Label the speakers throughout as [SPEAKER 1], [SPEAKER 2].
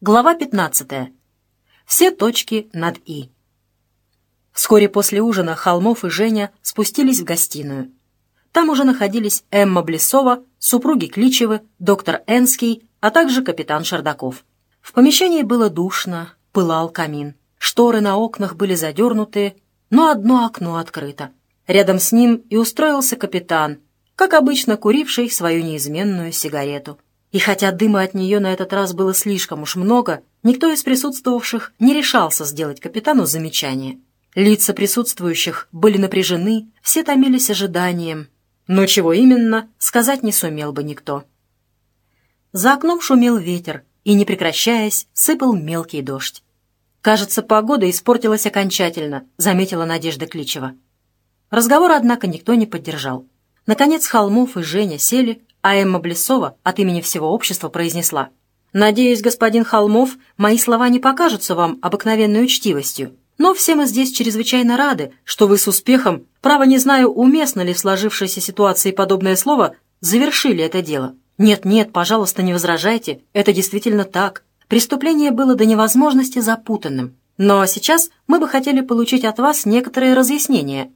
[SPEAKER 1] Глава 15. Все точки над «и». Вскоре после ужина Холмов и Женя спустились в гостиную. Там уже находились Эмма Блесова, супруги Кличевы, доктор Энский, а также капитан Шардаков. В помещении было душно, пылал камин. Шторы на окнах были задернуты, но одно окно открыто. Рядом с ним и устроился капитан, как обычно куривший свою неизменную сигарету. И хотя дыма от нее на этот раз было слишком уж много, никто из присутствовавших не решался сделать капитану замечание. Лица присутствующих были напряжены, все томились ожиданием, но чего именно, сказать не сумел бы никто. За окном шумел ветер, и, не прекращаясь, сыпал мелкий дождь. «Кажется, погода испортилась окончательно», — заметила Надежда Кличева. Разговор, однако, никто не поддержал. Наконец Холмов и Женя сели, а Эмма Блесова от имени всего общества произнесла. «Надеюсь, господин Холмов, мои слова не покажутся вам обыкновенной учтивостью, но все мы здесь чрезвычайно рады, что вы с успехом, право не знаю, уместно ли в сложившейся ситуации подобное слово, завершили это дело. Нет-нет, пожалуйста, не возражайте, это действительно так. Преступление было до невозможности запутанным. Но сейчас мы бы хотели получить от вас некоторые разъяснения».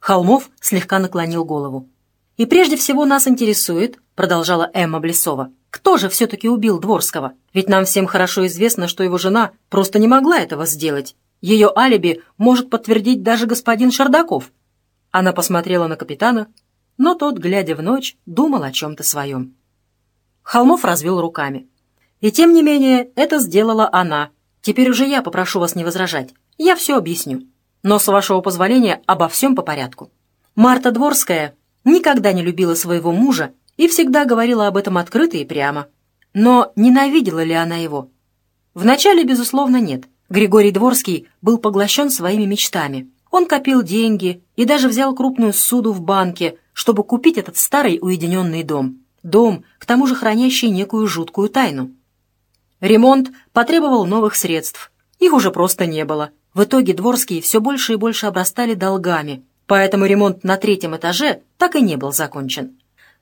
[SPEAKER 1] Холмов слегка наклонил голову. «И прежде всего нас интересует, — продолжала Эмма Блесова, — кто же все-таки убил Дворского? Ведь нам всем хорошо известно, что его жена просто не могла этого сделать. Ее алиби может подтвердить даже господин Шардаков». Она посмотрела на капитана, но тот, глядя в ночь, думал о чем-то своем. Холмов развел руками. «И тем не менее, это сделала она. Теперь уже я попрошу вас не возражать. Я все объясню. Но, с вашего позволения, обо всем по порядку. Марта Дворская никогда не любила своего мужа и всегда говорила об этом открыто и прямо. Но ненавидела ли она его? Вначале, безусловно, нет. Григорий Дворский был поглощен своими мечтами. Он копил деньги и даже взял крупную суду в банке, чтобы купить этот старый уединенный дом. Дом, к тому же хранящий некую жуткую тайну. Ремонт потребовал новых средств. Их уже просто не было. В итоге Дворские все больше и больше обрастали долгами, поэтому ремонт на третьем этаже так и не был закончен.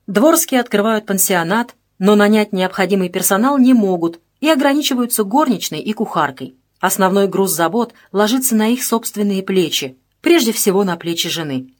[SPEAKER 1] Дворские открывают пансионат, но нанять необходимый персонал не могут и ограничиваются горничной и кухаркой. Основной груз забот ложится на их собственные плечи, прежде всего на плечи жены.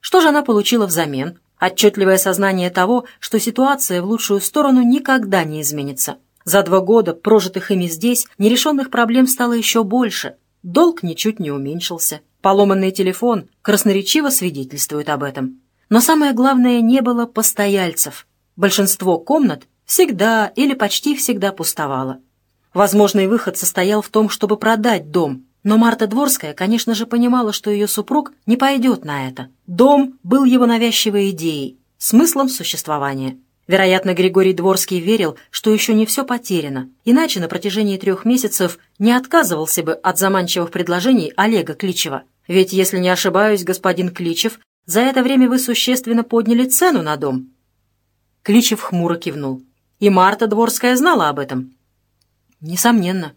[SPEAKER 1] Что же она получила взамен? Отчетливое сознание того, что ситуация в лучшую сторону никогда не изменится. За два года, прожитых ими здесь, нерешенных проблем стало еще больше. Долг ничуть не уменьшился. Поломанный телефон красноречиво свидетельствует об этом. Но самое главное, не было постояльцев. Большинство комнат всегда или почти всегда пустовало. Возможный выход состоял в том, чтобы продать дом, но Марта Дворская, конечно же, понимала, что ее супруг не пойдет на это. Дом был его навязчивой идеей, смыслом существования. Вероятно, Григорий Дворский верил, что еще не все потеряно, иначе на протяжении трех месяцев не отказывался бы от заманчивых предложений Олега Кличева. Ведь, если не ошибаюсь, господин Кличев, за это время вы существенно подняли цену на дом. Кличев хмуро кивнул. И Марта Дворская знала об этом. Несомненно.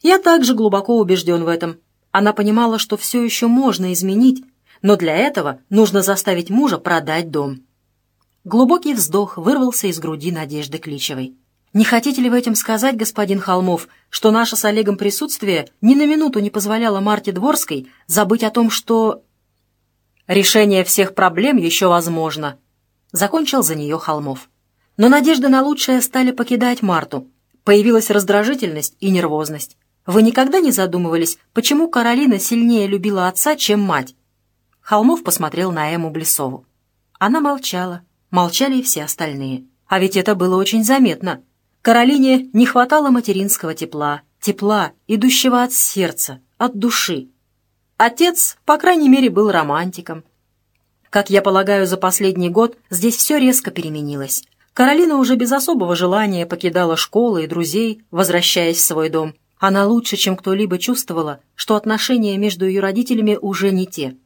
[SPEAKER 1] Я также глубоко убежден в этом. Она понимала, что все еще можно изменить, но для этого нужно заставить мужа продать дом. Глубокий вздох вырвался из груди Надежды Кличевой. «Не хотите ли вы этим сказать, господин Холмов, что наше с Олегом присутствие ни на минуту не позволяло Марте Дворской забыть о том, что...» «Решение всех проблем еще возможно», — закончил за нее Холмов. Но надежды на лучшее стали покидать Марту. Появилась раздражительность и нервозность. Вы никогда не задумывались, почему Каролина сильнее любила отца, чем мать? Холмов посмотрел на Эму Блесову. Она молчала. Молчали и все остальные. А ведь это было очень заметно. Каролине не хватало материнского тепла, тепла, идущего от сердца, от души. Отец, по крайней мере, был романтиком. Как я полагаю, за последний год здесь все резко переменилось. Каролина уже без особого желания покидала школу и друзей, возвращаясь в свой дом. Она лучше, чем кто-либо чувствовала, что отношения между ее родителями уже не те.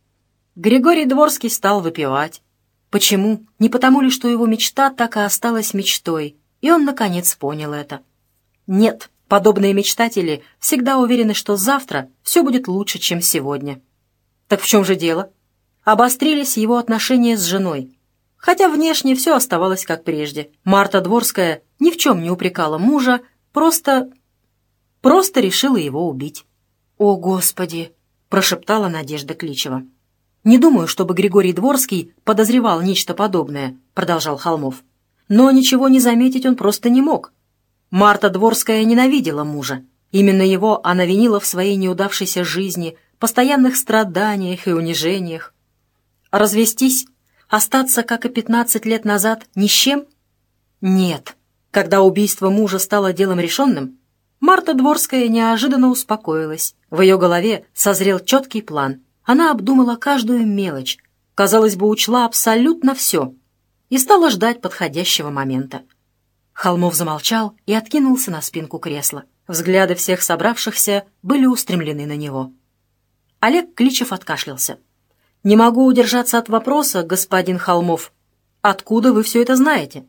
[SPEAKER 1] Григорий Дворский стал выпивать. Почему? Не потому ли, что его мечта так и осталась мечтой, и он, наконец, понял это. Нет, подобные мечтатели всегда уверены, что завтра все будет лучше, чем сегодня. Так в чем же дело? Обострились его отношения с женой, хотя внешне все оставалось как прежде. Марта Дворская ни в чем не упрекала мужа, просто просто решила его убить. «О, Господи!» — прошептала Надежда Кличева. «Не думаю, чтобы Григорий Дворский подозревал нечто подобное», — продолжал Холмов. «Но ничего не заметить он просто не мог. Марта Дворская ненавидела мужа. Именно его она винила в своей неудавшейся жизни, постоянных страданиях и унижениях. Развестись? Остаться, как и пятнадцать лет назад, ни с чем? Нет. Когда убийство мужа стало делом решенным, Марта Дворская неожиданно успокоилась. В ее голове созрел четкий план. Она обдумала каждую мелочь, казалось бы, учла абсолютно все и стала ждать подходящего момента. Холмов замолчал и откинулся на спинку кресла. Взгляды всех собравшихся были устремлены на него. Олег Кличев откашлялся. «Не могу удержаться от вопроса, господин Холмов. Откуда вы все это знаете?»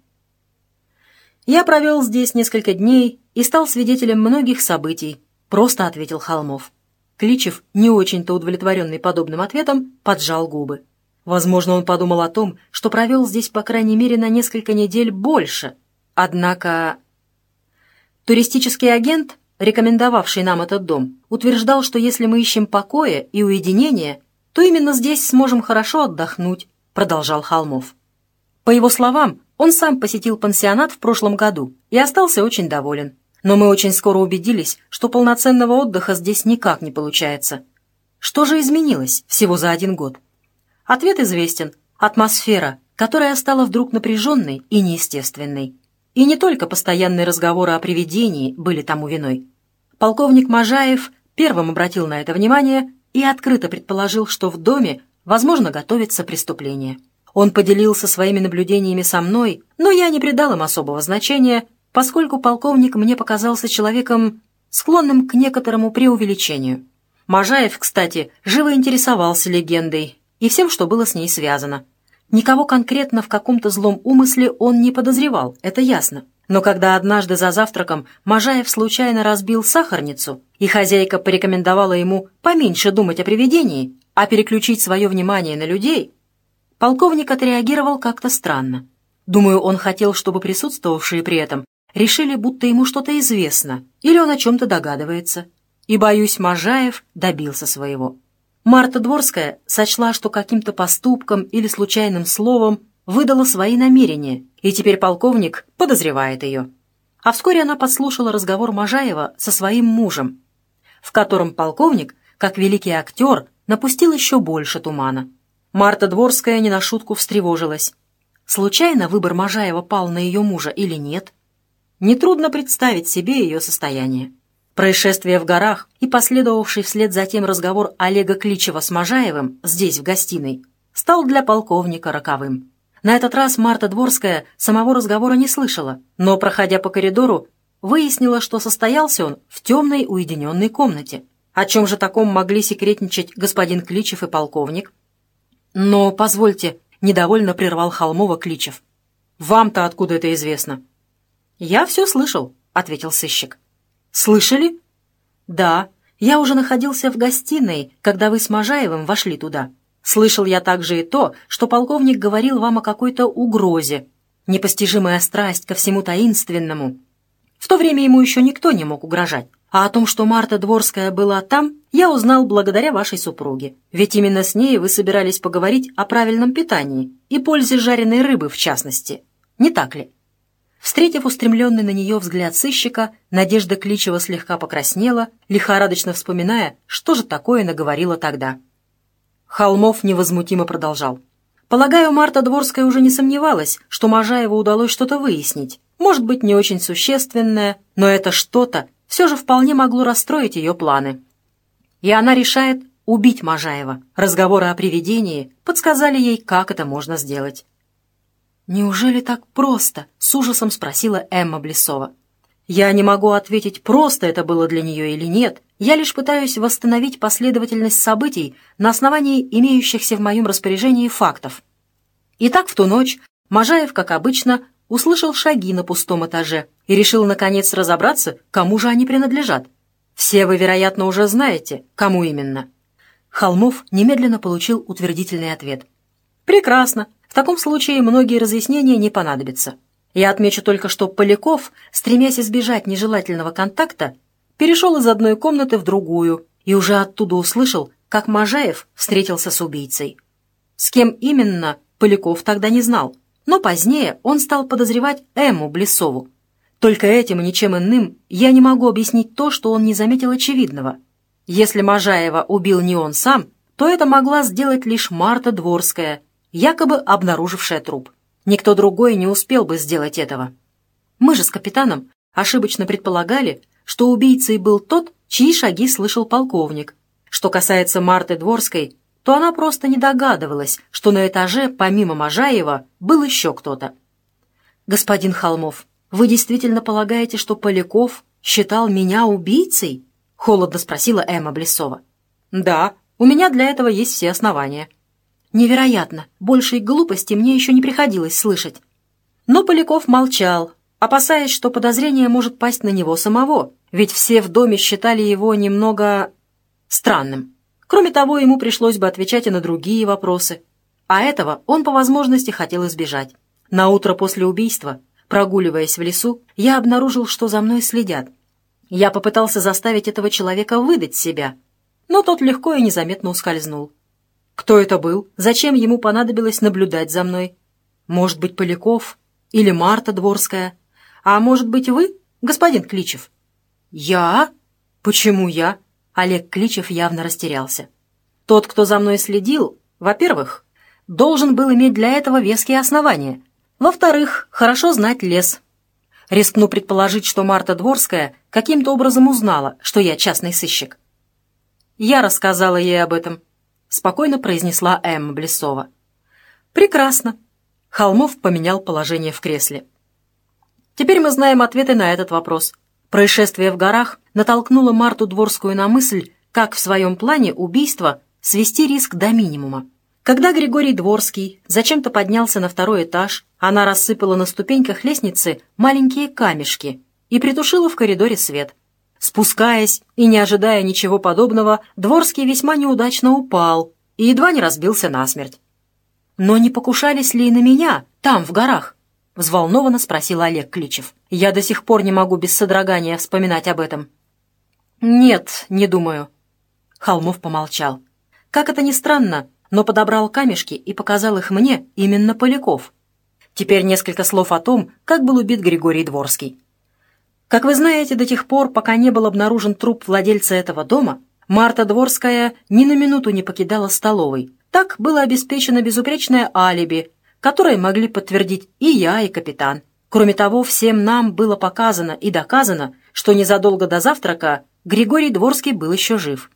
[SPEAKER 1] «Я провел здесь несколько дней и стал свидетелем многих событий», — просто ответил Холмов. Кличев, не очень-то удовлетворенный подобным ответом, поджал губы. Возможно, он подумал о том, что провел здесь, по крайней мере, на несколько недель больше. Однако... Туристический агент рекомендовавший нам этот дом, утверждал, что если мы ищем покоя и уединения, то именно здесь сможем хорошо отдохнуть, продолжал Холмов. По его словам, он сам посетил пансионат в прошлом году и остался очень доволен. Но мы очень скоро убедились, что полноценного отдыха здесь никак не получается. Что же изменилось всего за один год? Ответ известен. Атмосфера, которая стала вдруг напряженной и неестественной. И не только постоянные разговоры о привидении были тому виной. Полковник Можаев первым обратил на это внимание и открыто предположил, что в доме, возможно, готовится преступление. Он поделился своими наблюдениями со мной, но я не придал им особого значения, поскольку полковник мне показался человеком, склонным к некоторому преувеличению. Можаев, кстати, живо интересовался легендой и всем, что было с ней связано. Никого конкретно в каком-то злом умысле он не подозревал, это ясно. Но когда однажды за завтраком Можаев случайно разбил сахарницу, и хозяйка порекомендовала ему поменьше думать о привидении, а переключить свое внимание на людей, полковник отреагировал как-то странно. Думаю, он хотел, чтобы присутствовавшие при этом решили, будто ему что-то известно, или он о чем-то догадывается. И, боюсь, Можаев добился своего. Марта Дворская сочла, что каким-то поступком или случайным словом выдала свои намерения, и теперь полковник подозревает ее. А вскоре она подслушала разговор Можаева со своим мужем, в котором полковник, как великий актер, напустил еще больше тумана. Марта Дворская не на шутку встревожилась. Случайно выбор Можаева пал на ее мужа или нет? Нетрудно представить себе ее состояние. Происшествие в горах и последовавший вслед за тем разговор Олега Кличева с Можаевым здесь, в гостиной, стал для полковника роковым. На этот раз Марта Дворская самого разговора не слышала, но, проходя по коридору, выяснила, что состоялся он в темной уединенной комнате. О чем же таком могли секретничать господин Кличев и полковник? «Но, позвольте», — недовольно прервал Холмова Кличев. «Вам-то откуда это известно?» «Я все слышал», — ответил сыщик. «Слышали?» «Да, я уже находился в гостиной, когда вы с Можаевым вошли туда. Слышал я также и то, что полковник говорил вам о какой-то угрозе, непостижимая страсть ко всему таинственному. В то время ему еще никто не мог угрожать. А о том, что Марта Дворская была там, я узнал благодаря вашей супруге. Ведь именно с ней вы собирались поговорить о правильном питании и пользе жареной рыбы в частности. Не так ли? Встретив устремленный на нее взгляд сыщика, Надежда Кличева слегка покраснела, лихорадочно вспоминая, что же такое наговорила тогда. Холмов невозмутимо продолжал. Полагаю, Марта Дворская уже не сомневалась, что Можаеву удалось что-то выяснить. Может быть, не очень существенное, но это что-то все же вполне могло расстроить ее планы. И она решает убить Можаева. Разговоры о привидении подсказали ей, как это можно сделать. «Неужели так просто?» — с ужасом спросила Эмма Блесова. Я не могу ответить, просто это было для нее или нет. Я лишь пытаюсь восстановить последовательность событий на основании имеющихся в моем распоряжении фактов. Итак, в ту ночь Можаев, как обычно, услышал шаги на пустом этаже и решил, наконец, разобраться, кому же они принадлежат. Все вы, вероятно, уже знаете, кому именно. Холмов немедленно получил утвердительный ответ. «Прекрасно. В таком случае многие разъяснения не понадобятся. Я отмечу только, что Поляков, стремясь избежать нежелательного контакта, перешел из одной комнаты в другую и уже оттуда услышал, как Можаев встретился с убийцей. С кем именно, Поляков тогда не знал, но позднее он стал подозревать Эмму Блесову. Только этим и ничем иным я не могу объяснить то, что он не заметил очевидного. Если Можаева убил не он сам, то это могла сделать лишь Марта Дворская, якобы обнаружившая труп. Никто другой не успел бы сделать этого. Мы же с капитаном ошибочно предполагали, что убийцей был тот, чьи шаги слышал полковник. Что касается Марты Дворской, то она просто не догадывалась, что на этаже, помимо Можаева, был еще кто-то. «Господин Холмов, вы действительно полагаете, что Поляков считал меня убийцей?» — холодно спросила Эмма Блесова. «Да, у меня для этого есть все основания». «Невероятно! Большей глупости мне еще не приходилось слышать». Но Поляков молчал, опасаясь, что подозрение может пасть на него самого, ведь все в доме считали его немного... странным. Кроме того, ему пришлось бы отвечать и на другие вопросы. А этого он по возможности хотел избежать. На утро после убийства, прогуливаясь в лесу, я обнаружил, что за мной следят. Я попытался заставить этого человека выдать себя, но тот легко и незаметно ускользнул. Кто это был? Зачем ему понадобилось наблюдать за мной? Может быть, Поляков? Или Марта Дворская? А может быть, вы, господин Кличев? Я? Почему я? Олег Кличев явно растерялся. Тот, кто за мной следил, во-первых, должен был иметь для этого веские основания. Во-вторых, хорошо знать лес. Рискну предположить, что Марта Дворская каким-то образом узнала, что я частный сыщик. Я рассказала ей об этом, спокойно произнесла Эмма Блесова. Прекрасно. Холмов поменял положение в кресле. Теперь мы знаем ответы на этот вопрос. Происшествие в горах натолкнуло Марту Дворскую на мысль, как в своем плане убийства свести риск до минимума. Когда Григорий Дворский зачем-то поднялся на второй этаж, она рассыпала на ступеньках лестницы маленькие камешки и притушила в коридоре свет. Спускаясь и не ожидая ничего подобного, Дворский весьма неудачно упал и едва не разбился насмерть. «Но не покушались ли и на меня, там, в горах?» — взволнованно спросил Олег Кличев. «Я до сих пор не могу без содрогания вспоминать об этом». «Нет, не думаю». Холмов помолчал. Как это ни странно, но подобрал камешки и показал их мне именно Поляков. Теперь несколько слов о том, как был убит Григорий Дворский. Как вы знаете, до тех пор, пока не был обнаружен труп владельца этого дома, Марта Дворская ни на минуту не покидала столовой. Так было обеспечено безупречное алиби, которые могли подтвердить и я, и капитан. Кроме того, всем нам было показано и доказано, что незадолго до завтрака Григорий Дворский был еще жив.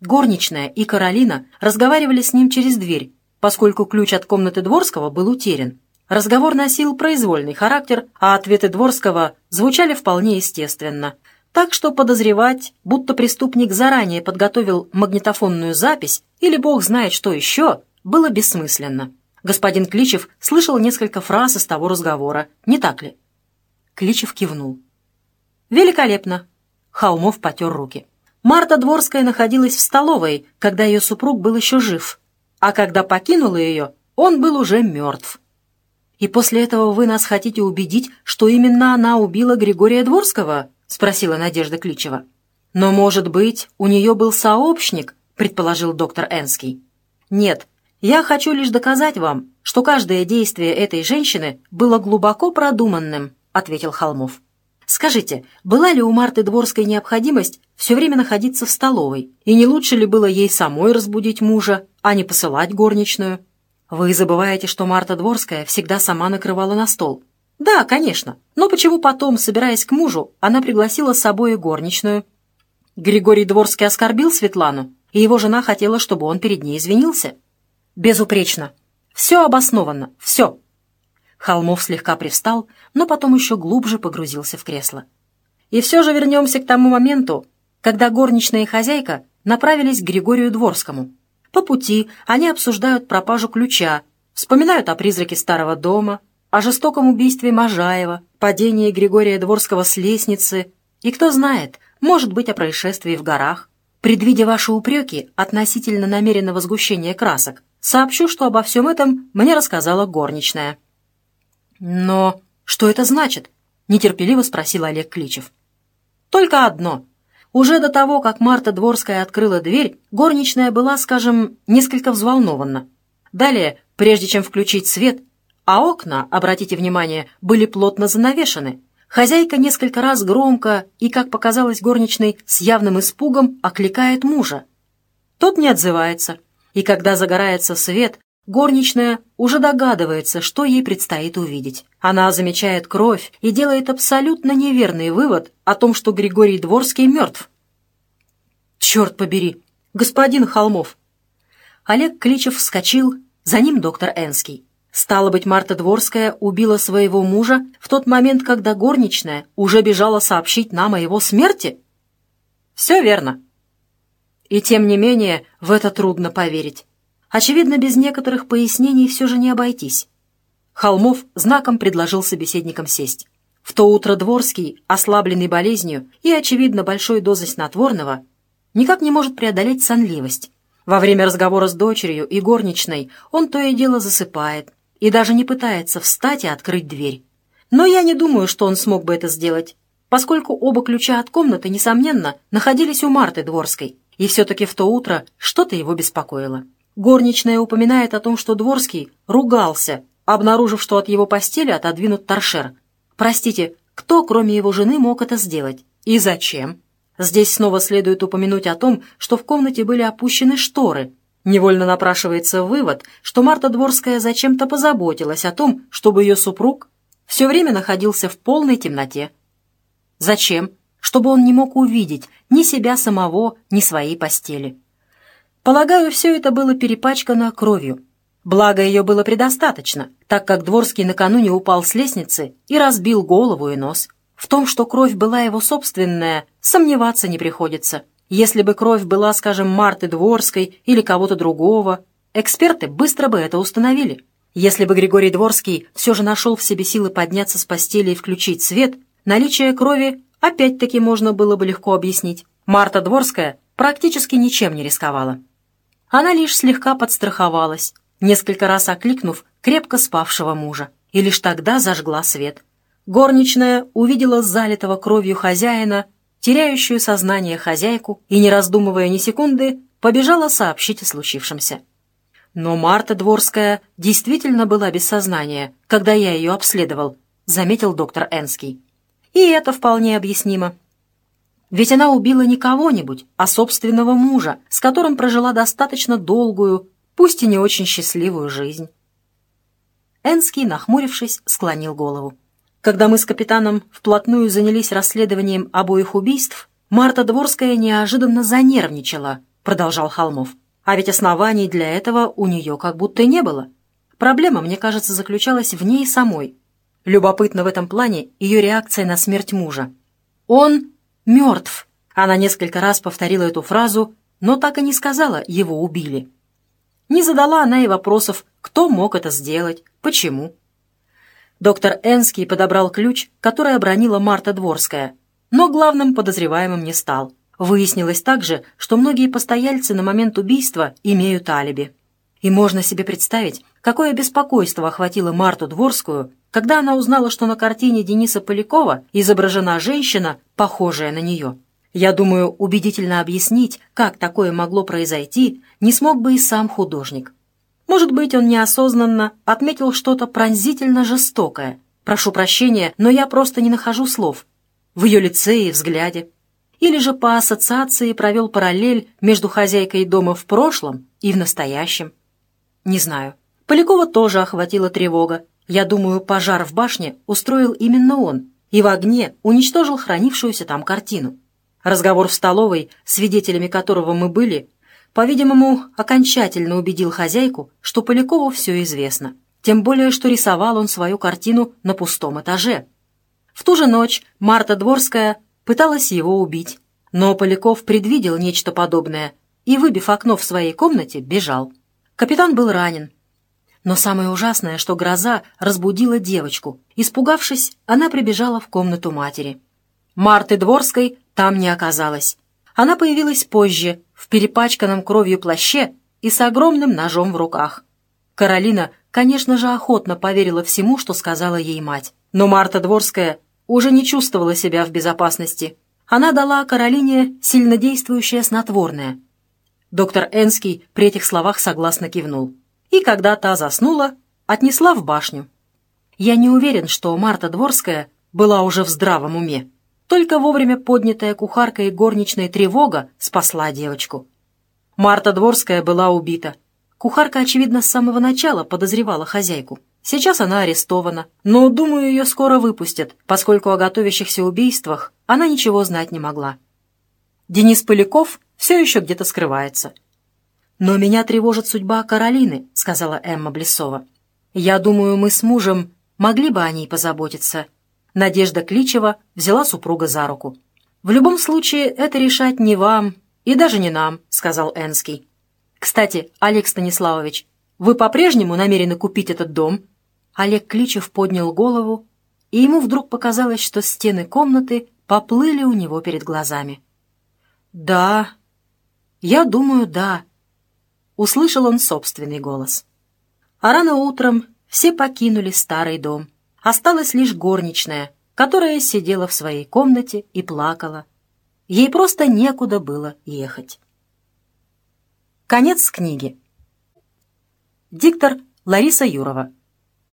[SPEAKER 1] Горничная и Каролина разговаривали с ним через дверь, поскольку ключ от комнаты Дворского был утерян. Разговор носил произвольный характер, а ответы Дворского звучали вполне естественно. Так что подозревать, будто преступник заранее подготовил магнитофонную запись или бог знает что еще, было бессмысленно. Господин Кличев слышал несколько фраз из того разговора, не так ли? Кличев кивнул. «Великолепно!» Холмов потер руки. Марта Дворская находилась в столовой, когда ее супруг был еще жив, а когда покинула ее, он был уже мертв. «И после этого вы нас хотите убедить, что именно она убила Григория Дворского?» — спросила Надежда Кличева. «Но, может быть, у нее был сообщник?» — предположил доктор Энский. «Нет, я хочу лишь доказать вам, что каждое действие этой женщины было глубоко продуманным», — ответил Холмов. «Скажите, была ли у Марты Дворской необходимость все время находиться в столовой, и не лучше ли было ей самой разбудить мужа, а не посылать горничную?» «Вы забываете, что Марта Дворская всегда сама накрывала на стол». «Да, конечно. Но почему потом, собираясь к мужу, она пригласила с собой горничную?» Григорий Дворский оскорбил Светлану, и его жена хотела, чтобы он перед ней извинился. Безупречно. Все обоснованно. Все. Холмов слегка привстал, но потом еще глубже погрузился в кресло. И все же вернемся к тому моменту, когда горничная и хозяйка направились к Григорию Дворскому. По пути они обсуждают пропажу ключа, вспоминают о призраке старого дома, о жестоком убийстве Можаева, падении Григория Дворского с лестницы и, кто знает, может быть, о происшествии в горах. Предвидя ваши упреки относительно намеренного сгущения красок, Сообщу, что обо всем этом мне рассказала горничная». «Но что это значит?» — нетерпеливо спросил Олег Кличев. «Только одно. Уже до того, как Марта Дворская открыла дверь, горничная была, скажем, несколько взволнована. Далее, прежде чем включить свет, а окна, обратите внимание, были плотно занавешены, хозяйка несколько раз громко и, как показалось горничной, с явным испугом окликает мужа. Тот не отзывается, и когда загорается свет, горничная уже догадывается, что ей предстоит увидеть. Она замечает кровь и делает абсолютно неверный вывод о том, что Григорий Дворский мертв. «Черт побери! Господин Холмов!» Олег Кличев вскочил, за ним доктор Энский. Стало быть, Марта Дворская убила своего мужа в тот момент, когда горничная уже бежала сообщить нам о его смерти? Все верно. И тем не менее, в это трудно поверить. Очевидно, без некоторых пояснений все же не обойтись. Холмов знаком предложил собеседникам сесть. В то утро Дворский, ослабленный болезнью и, очевидно, большой дозой снотворного, никак не может преодолеть сонливость. Во время разговора с дочерью и горничной он то и дело засыпает и даже не пытается встать и открыть дверь. Но я не думаю, что он смог бы это сделать, поскольку оба ключа от комнаты, несомненно, находились у Марты Дворской, и все-таки в то утро что-то его беспокоило. Горничная упоминает о том, что Дворский ругался, обнаружив, что от его постели отодвинут торшер. Простите, кто, кроме его жены, мог это сделать? И зачем? Здесь снова следует упомянуть о том, что в комнате были опущены шторы. Невольно напрашивается вывод, что Марта Дворская зачем-то позаботилась о том, чтобы ее супруг все время находился в полной темноте. Зачем? Чтобы он не мог увидеть ни себя самого, ни своей постели. Полагаю, все это было перепачкано кровью. Благо, ее было предостаточно, так как Дворский накануне упал с лестницы и разбил голову и нос. В том, что кровь была его собственная, сомневаться не приходится. Если бы кровь была, скажем, Марты Дворской или кого-то другого, эксперты быстро бы это установили. Если бы Григорий Дворский все же нашел в себе силы подняться с постели и включить свет, наличие крови опять-таки можно было бы легко объяснить. Марта Дворская практически ничем не рисковала. Она лишь слегка подстраховалась, несколько раз окликнув крепко спавшего мужа, и лишь тогда зажгла свет. Горничная увидела залитого кровью хозяина, теряющую сознание хозяйку, и, не раздумывая ни секунды, побежала сообщить о случившемся. Но Марта Дворская действительно была без сознания, когда я ее обследовал, заметил доктор Энский. И это вполне объяснимо. Ведь она убила не кого-нибудь, а собственного мужа, с которым прожила достаточно долгую, пусть и не очень счастливую жизнь. Энский, нахмурившись, склонил голову. Когда мы с капитаном вплотную занялись расследованием обоих убийств, Марта Дворская неожиданно занервничала, продолжал Холмов. А ведь оснований для этого у нее как будто не было. Проблема, мне кажется, заключалась в ней самой. Любопытно в этом плане ее реакция на смерть мужа. Он мертв. Она несколько раз повторила эту фразу, но так и не сказала «его убили». Не задала она и вопросов, кто мог это сделать, почему. Доктор Энский подобрал ключ, который обронила Марта Дворская, но главным подозреваемым не стал. Выяснилось также, что многие постояльцы на момент убийства имеют алиби. И можно себе представить, какое беспокойство охватило Марту Дворскую, когда она узнала, что на картине Дениса Полякова изображена женщина, похожая на нее. Я думаю, убедительно объяснить, как такое могло произойти, не смог бы и сам художник. Может быть, он неосознанно отметил что-то пронзительно жестокое. Прошу прощения, но я просто не нахожу слов. В ее лице и взгляде. Или же по ассоциации провел параллель между хозяйкой дома в прошлом и в настоящем. Не знаю. Полякова тоже охватила тревога. Я думаю, пожар в башне устроил именно он и в огне уничтожил хранившуюся там картину. Разговор в столовой, свидетелями которого мы были, по-видимому, окончательно убедил хозяйку, что Полякову все известно. Тем более, что рисовал он свою картину на пустом этаже. В ту же ночь Марта Дворская пыталась его убить, но Поляков предвидел нечто подобное и, выбив окно в своей комнате, бежал. Капитан был ранен, но самое ужасное, что гроза разбудила девочку. Испугавшись, она прибежала в комнату матери. Марты Дворской там не оказалось. Она появилась позже, в перепачканном кровью плаще и с огромным ножом в руках. Каролина, конечно же, охотно поверила всему, что сказала ей мать. Но Марта Дворская уже не чувствовала себя в безопасности. Она дала Каролине сильнодействующее снотворное. Доктор Энский при этих словах согласно кивнул. И когда та заснула, отнесла в башню. Я не уверен, что Марта Дворская была уже в здравом уме. Только вовремя поднятая кухаркой и горничная тревога спасла девочку. Марта Дворская была убита. Кухарка, очевидно, с самого начала подозревала хозяйку. Сейчас она арестована, но, думаю, ее скоро выпустят, поскольку о готовящихся убийствах она ничего знать не могла. Денис Поляков все еще где-то скрывается. «Но меня тревожит судьба Каролины», — сказала Эмма Блесова. «Я думаю, мы с мужем могли бы о ней позаботиться». Надежда Кличева взяла супруга за руку. «В любом случае, это решать не вам и даже не нам», — сказал Энский. «Кстати, Олег Станиславович, вы по-прежнему намерены купить этот дом?» Олег Кличев поднял голову, и ему вдруг показалось, что стены комнаты поплыли у него перед глазами. «Да, я думаю, да», — услышал он собственный голос. А рано утром все покинули старый дом. Осталась лишь горничная, которая сидела в своей комнате и плакала. Ей просто некуда было ехать. Конец книги. Диктор Лариса Юрова